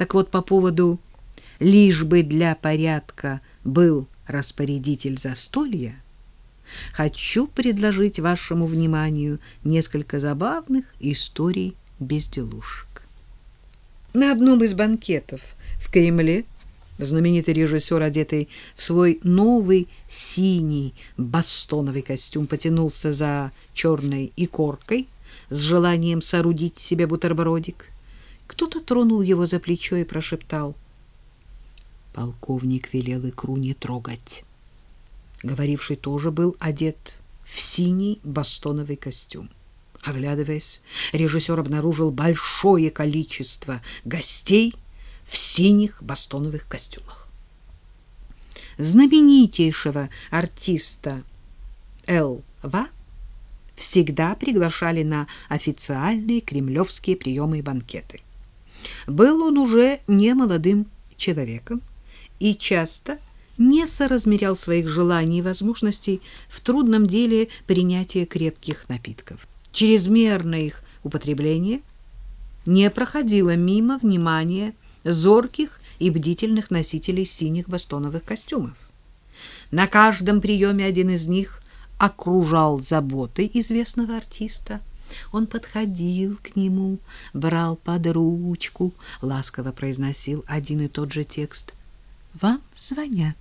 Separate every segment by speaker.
Speaker 1: Так вот, по поводу «лишь бы для порядка был распорядитель застолья», хочу предложить вашему вниманию несколько забавных историй безделушек. На одном из банкетов в Кремле знаменитый режиссер, одетый в свой новый синий бастоновый костюм, потянулся за черной икоркой с желанием соорудить себе бутербродик. Кто-то тронул его за плечо и прошептал. Полковник велел икру не трогать. Говоривший тоже был одет в синий бастоновый костюм. Оглядываясь, режиссер обнаружил большое количество гостей в синих бастоновых костюмах. Знаменитейшего артиста Л.В. всегда приглашали на официальные кремлевские приемы и банкеты. Был он уже не молодым человеком и часто не соразмерял своих желаний и возможностей в трудном деле принятия крепких напитков. Чрезмерное их употребление не проходило мимо внимания зорких и бдительных носителей синих бастоновых костюмов. На каждом приеме один из них окружал заботой известного артиста. Он подходил к нему, брал под ручку, ласково произносил один и тот же текст. «Вам звонят»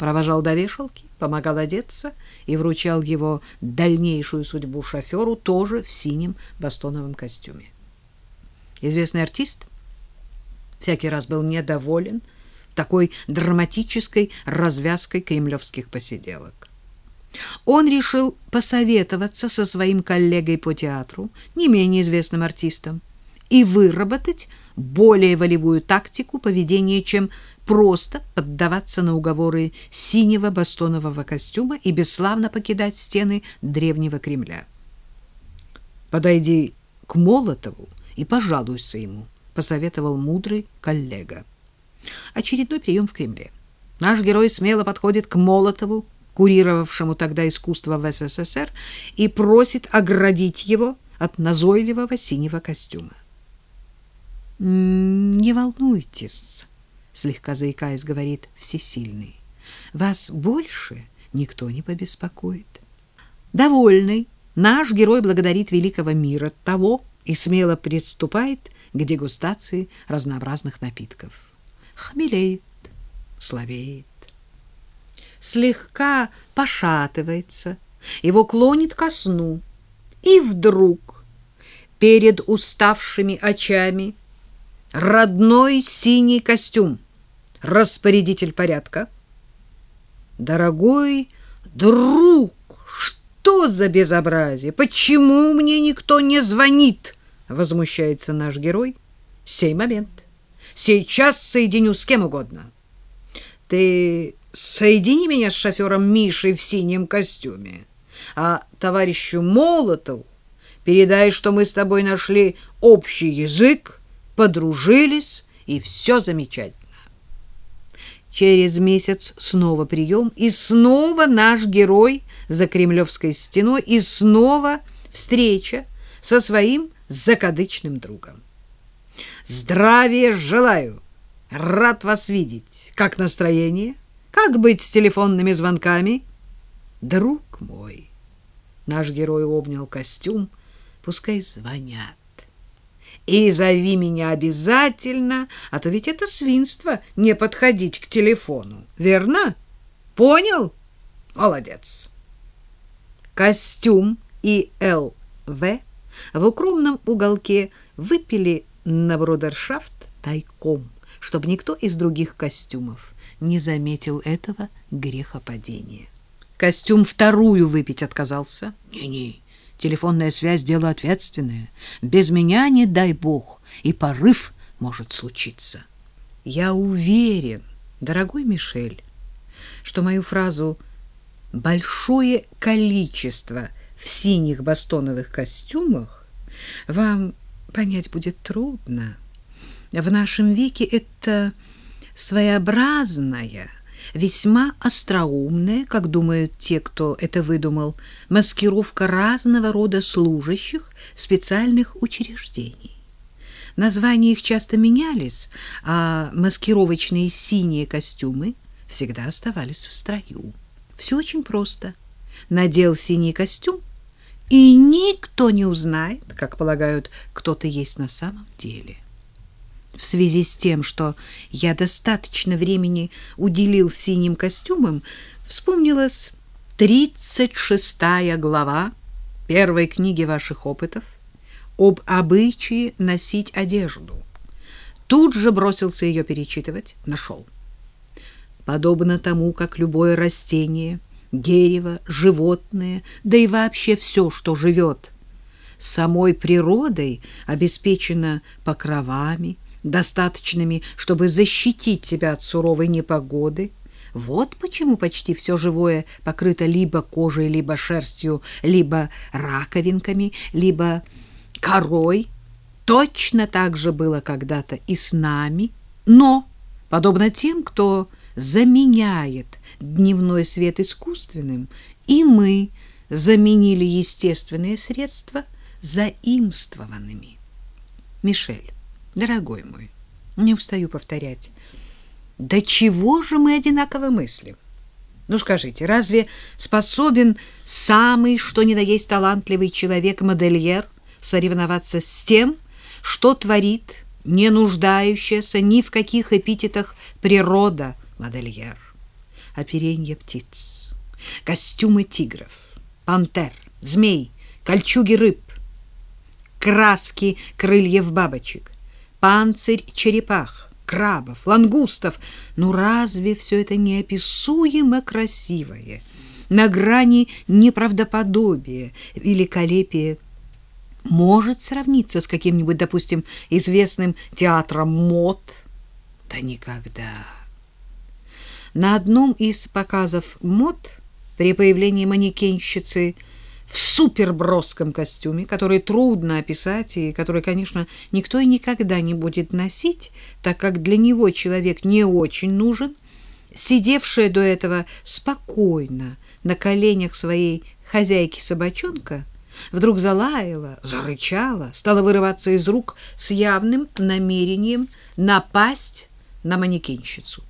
Speaker 1: провожал до вешалки, помогал одеться и вручал его дальнейшую судьбу шоферу тоже в синем бастоновом костюме. Известный артист всякий раз был недоволен такой драматической развязкой кремлевских посиделок. Он решил посоветоваться со своим коллегой по театру, не менее известным артистом, и выработать более волевую тактику поведения, чем просто поддаваться на уговоры синего бастонового костюма и бесславно покидать стены древнего Кремля. «Подойди к Молотову и пожалуйся ему», — посоветовал мудрый коллега. Очередной прием в Кремле. Наш герой смело подходит к Молотову, курировавшему тогда искусство в СССР, и просит оградить его от назойливого синего костюма. «Не волнуйтесь», — слегка заикаясь, говорит всесильный. «Вас больше никто не побеспокоит». Довольный, наш герой благодарит великого мира того и смело приступает к дегустации разнообразных напитков. Хмелеет, слабеет, слегка пошатывается, его клонит ко сну, и вдруг перед уставшими очами родной синий костюм, распорядитель порядка. Дорогой друг, что за безобразие? Почему мне никто не звонит? Возмущается наш герой. Сей момент. Сейчас соединю с кем угодно. Ты соедини меня с шофером Мишей в синем костюме, а товарищу Молотову передай, что мы с тобой нашли общий язык, подружились, и все замечательно. Через месяц снова прием, и снова наш герой за Кремлевской стеной, и снова встреча со своим закадычным другом. Здравия желаю! Рад вас видеть. Как настроение? Как быть с телефонными звонками? Друг мой, наш герой обнял костюм, пускай звонят и зови меня обязательно, а то ведь это свинство не подходить к телефону. Верно? Понял? Молодец. Костюм и ЛВ в укромном уголке выпили на брудершафт тайком, чтобы никто из других костюмов не заметил этого грехопадения. Костюм вторую выпить отказался. Не-не, Телефонная связь — дело ответственное. Без меня, не дай бог, и порыв может случиться. Я уверен, дорогой Мишель, что мою фразу «большое количество в синих бастоновых костюмах» вам понять будет трудно. В нашем веке это своеобразная весьма остроумная, как думают те, кто это выдумал, маскировка разного рода служащих специальных учреждений. Названия их часто менялись, а маскировочные синие костюмы всегда оставались в строю. Все очень просто. Надел синий костюм, и никто не узнает, как полагают, кто ты есть на самом деле. В связи с тем, что я достаточно времени уделил синим костюмам, вспомнилась тридцать шестая глава первой книги ваших опытов об обычае носить одежду. Тут же бросился ее перечитывать, нашел. Подобно тому, как любое растение, дерево, животное, да и вообще все, что живет, самой природой обеспечено покровами, достаточными, чтобы защитить себя от суровой непогоды, вот почему почти все живое покрыто либо кожей, либо шерстью, либо раковинками, либо корой. Точно так же было когда-то и с нами, но, подобно тем, кто заменяет дневной свет искусственным, и мы заменили естественные средства заимствованными. Мишель, дорогой мой, не устаю повторять, до чего же мы одинаково мыслим? Ну скажите, разве способен самый что ни на есть талантливый человек-модельер соревноваться с тем, что творит не нуждающаяся ни в каких эпитетах природа модельер? Оперенье птиц, костюмы тигров, пантер, змей, кольчуги рыб, краски крыльев бабочек, панцирь черепах, крабов, лангустов. Ну разве все это неописуемо красивое, на грани неправдоподобия, великолепия может сравниться с каким-нибудь, допустим, известным театром мод? Да никогда. На одном из показов мод при появлении манекенщицы – в суперброском костюме, который трудно описать и который, конечно, никто и никогда не будет носить, так как для него человек не очень нужен, сидевшая до этого спокойно на коленях своей хозяйки-собачонка, вдруг залаяла, зарычала, стала вырываться из рук с явным намерением напасть на манекенщицу.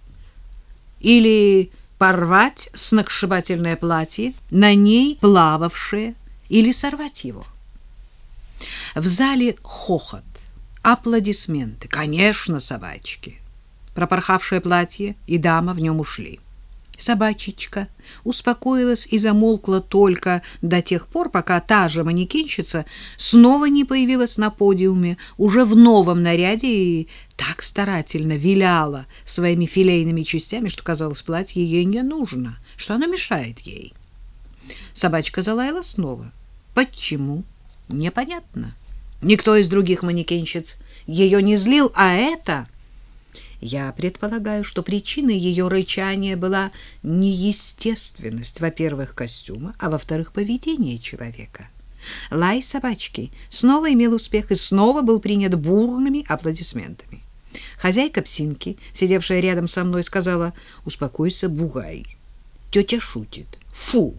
Speaker 1: Или порвать сногсшибательное платье, на ней плававшее, или сорвать его. В зале хохот, аплодисменты, конечно, собачки. Пропорхавшее платье и дама в нем ушли собачечка успокоилась и замолкла только до тех пор, пока та же манекенщица снова не появилась на подиуме, уже в новом наряде и так старательно виляла своими филейными частями, что, казалось, платье ей не нужно, что оно мешает ей. Собачка залаяла снова. Почему? Непонятно. Никто из других манекенщиц ее не злил, а это я предполагаю, что причиной ее рычания была неестественность, во-первых, костюма, а во-вторых, поведение человека. Лай собачки снова имел успех и снова был принят бурными аплодисментами. Хозяйка псинки, сидевшая рядом со мной, сказала «Успокойся, бугай». Тетя шутит. «Фу!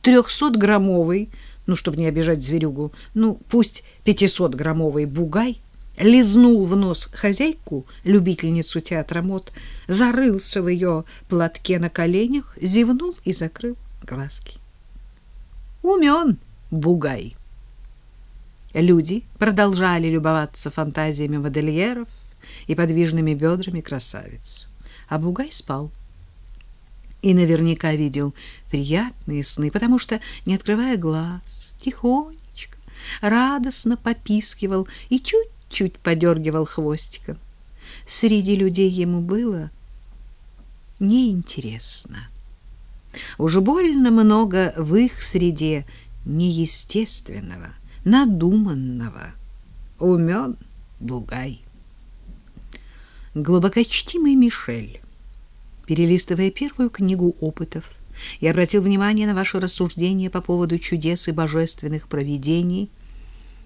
Speaker 1: Трехсотграммовый, ну, чтобы не обижать зверюгу, ну, пусть пятисотграммовый бугай — лизнул в нос хозяйку, любительницу театра мод, зарылся в ее платке на коленях, зевнул и закрыл глазки. Умен бугай. Люди продолжали любоваться фантазиями модельеров и подвижными бедрами красавиц. А бугай спал. И наверняка видел приятные сны, потому что, не открывая глаз, тихонечко, радостно попискивал и чуть чуть подергивал хвостиком. Среди людей ему было неинтересно. Уже больно много в их среде неестественного, надуманного. Умен бугай. Глубокочтимый Мишель, перелистывая первую книгу опытов, я обратил внимание на ваши рассуждения по поводу чудес и божественных провидений.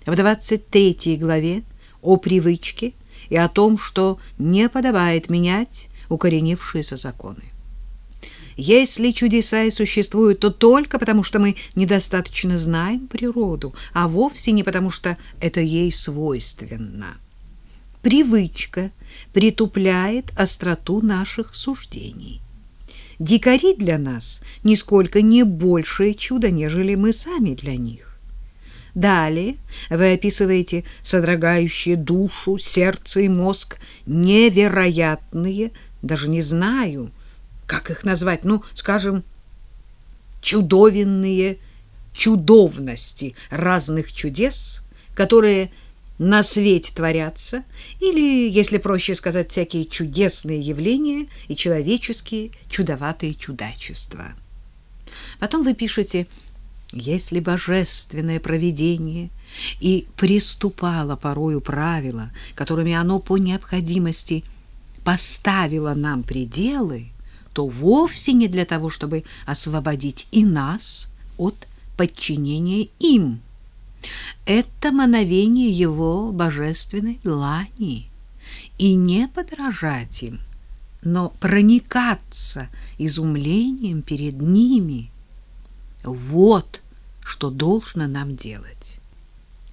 Speaker 1: В 23 главе о привычке и о том, что не подобает менять укоренившиеся законы. Если чудеса и существуют, то только потому, что мы недостаточно знаем природу, а вовсе не потому, что это ей свойственно. привычка притупляет остроту наших суждений. Дикари для нас нисколько не большее чудо, нежели мы сами для них. Далее вы описываете содрогающие душу, сердце и мозг невероятные, даже не знаю, как их назвать, ну, скажем, чудовенные чудовности разных чудес, которые на свете творятся, или, если проще сказать, всякие чудесные явления и человеческие чудоватые чудачества. Потом вы пишете «Если божественное провидение и приступало порою правила, которыми оно по необходимости поставило нам пределы, то вовсе не для того, чтобы освободить и нас от подчинения им» это мановение его божественной длани, и не подражать им, но проникаться изумлением перед ними. Вот что должно нам делать.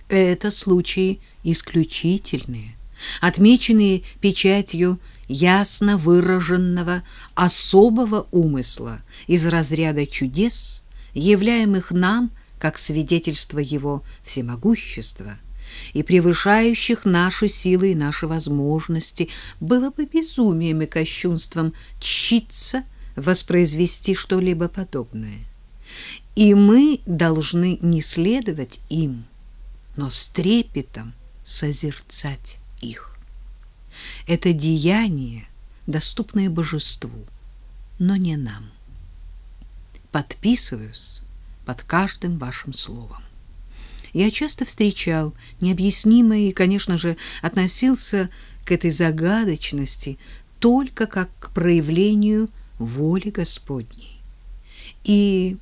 Speaker 1: Это случаи исключительные, отмеченные печатью ясно выраженного особого умысла из разряда чудес, являемых нам как свидетельство его всемогущества и превышающих наши силы и наши возможности, было бы безумием и кощунством тщиться воспроизвести что-либо подобное. И мы должны не следовать им, но с трепетом созерцать их. Это деяние, доступное божеству, но не нам. Подписываюсь под каждым вашим словом. Я часто встречал необъяснимое и, конечно же, относился к этой загадочности только как к проявлению воли Господней. И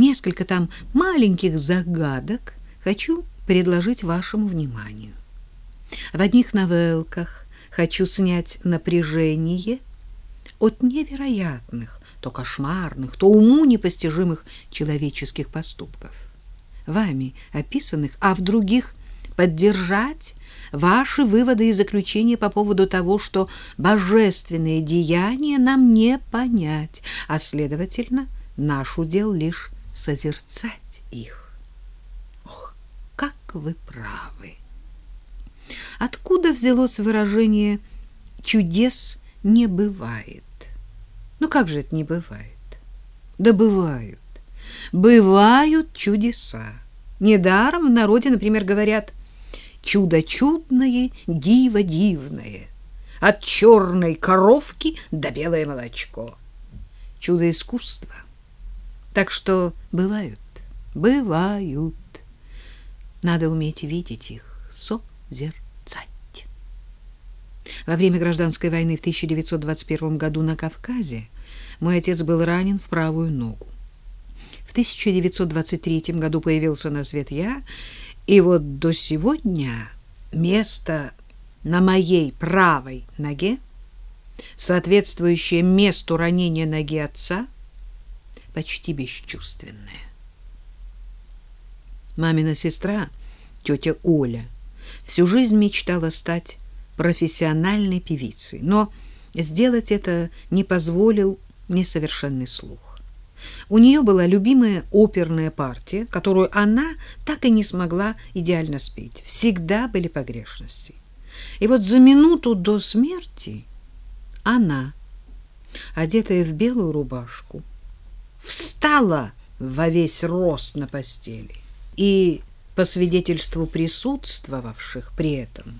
Speaker 1: несколько там маленьких загадок хочу предложить вашему вниманию. В одних новелках хочу снять напряжение от невероятных, то кошмарных, то уму непостижимых человеческих поступков, вами описанных, а в других поддержать ваши выводы и заключения по поводу того, что божественные деяния нам не понять, а, следовательно, наш удел лишь созерцать их. Ох, как вы правы! Откуда взялось выражение «чудес не бывает»? Ну как же это не бывает? Да бывают. Бывают чудеса. Недаром в народе, например, говорят «чудо чудное, диво дивное». От черной коровки до белое молочко. Чудо искусства. Так что бывают, бывают. Надо уметь видеть их, созерцать. Во время гражданской войны в 1921 году на Кавказе мой отец был ранен в правую ногу. В 1923 году появился на свет я, и вот до сегодня место на моей правой ноге, соответствующее месту ранения ноги отца, почти бесчувственное. Мамина сестра, тетя Оля, всю жизнь мечтала стать профессиональной певицей, но сделать это не позволил несовершенный слух. У нее была любимая оперная партия, которую она так и не смогла идеально спеть. Всегда были погрешности. И вот за минуту до смерти она, одетая в белую рубашку, встала во весь рост на постели и, по свидетельству присутствовавших при этом,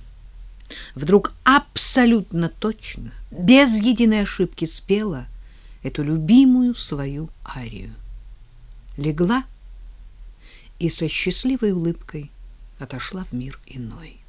Speaker 1: вдруг абсолютно точно, без единой ошибки спела эту любимую свою арию. Легла и со счастливой улыбкой отошла в мир иной.